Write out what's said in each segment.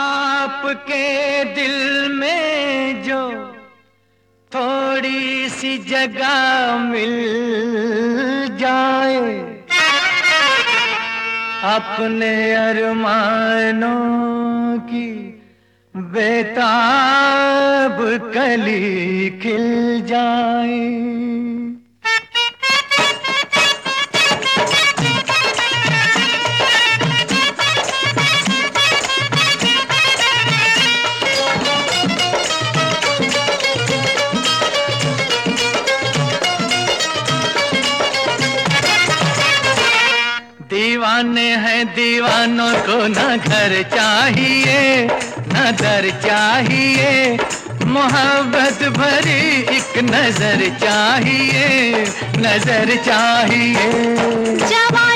आपके दिल में जो थोड़ी सी जगह मिल जाए। अपने अरमानों की बेताब कली खिल जाए। दीवाने हैं, दीवानों को न घर चाहिए, न दर चाहिए। मोहब्बत भरी एक नज़र चाहिए नज़र चाहिए। जवानी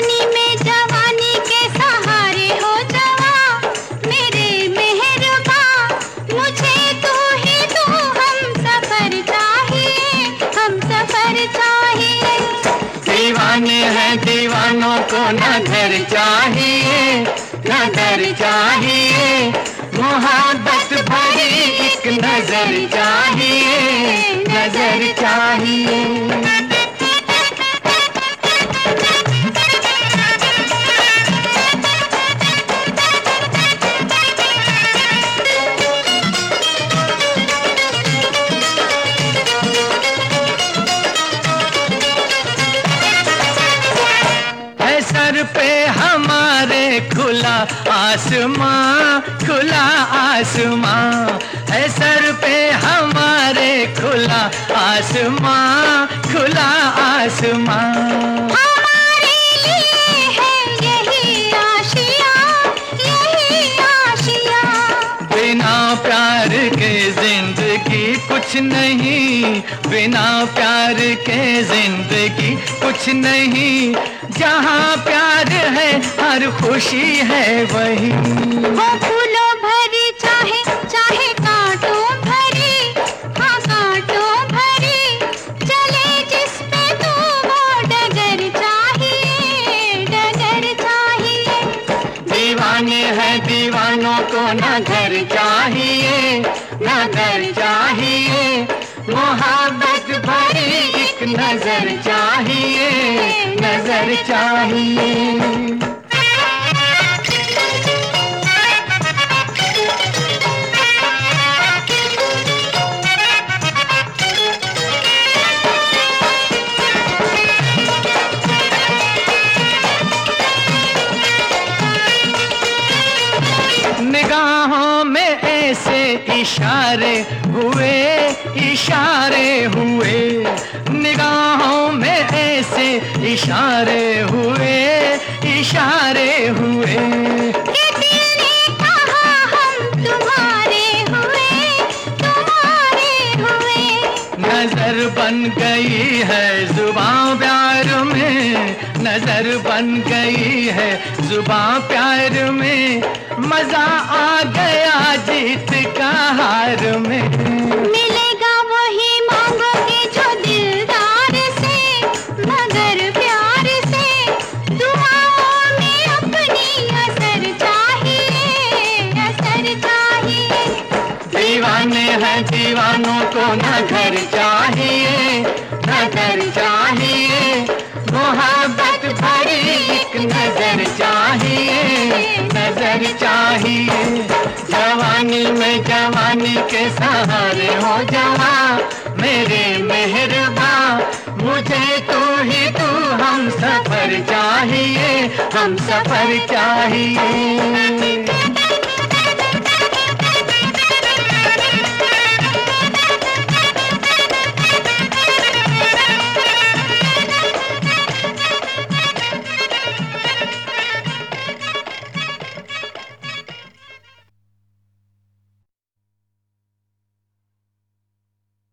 न घर चाहिए न घर चाहिए मोहब्बत भरी एक नज़र नज़र चाहिए खुला आसमां खुला आसमां। है सर पे हमारे खुला आसमां खुला आसमां। कुछ नहीं बिना प्यार के ज़िंदगी कुछ नहीं। जहाँ प्यार है हर खुशी है वही। वो फूलों भरी चाहे चाहे कांटों भरी हाँ कांटों भरी चले जिस पे तू वो डगर चाहिए डगर चाहिए। दीवाने हैं दीवानों को न घर चाहिए न घर चाहिए। मोहब्बत भरी एक नज़र चाहिए नज़र चाहिए। निगाहों में इशारे हुए इशारे हुए निगाहों में ऐसे इशारे हुए इशारे हुए। बन गई है जुबा प्यार में, नज़र बन गई है जुबा प्यार में। मज़ा आ गया जीत का हार में। दीवानों को न घर चाहिए, न घर चाहिए। मोहब्बत भरी एक नज़र चाहिए नज़र चाहिए। जवानी में जवानी के सहारे हो जवा, मेरे मेहरबा, मुझे तू ही तू हम सफ़र चाहिए, हम सफ़र चाहिए।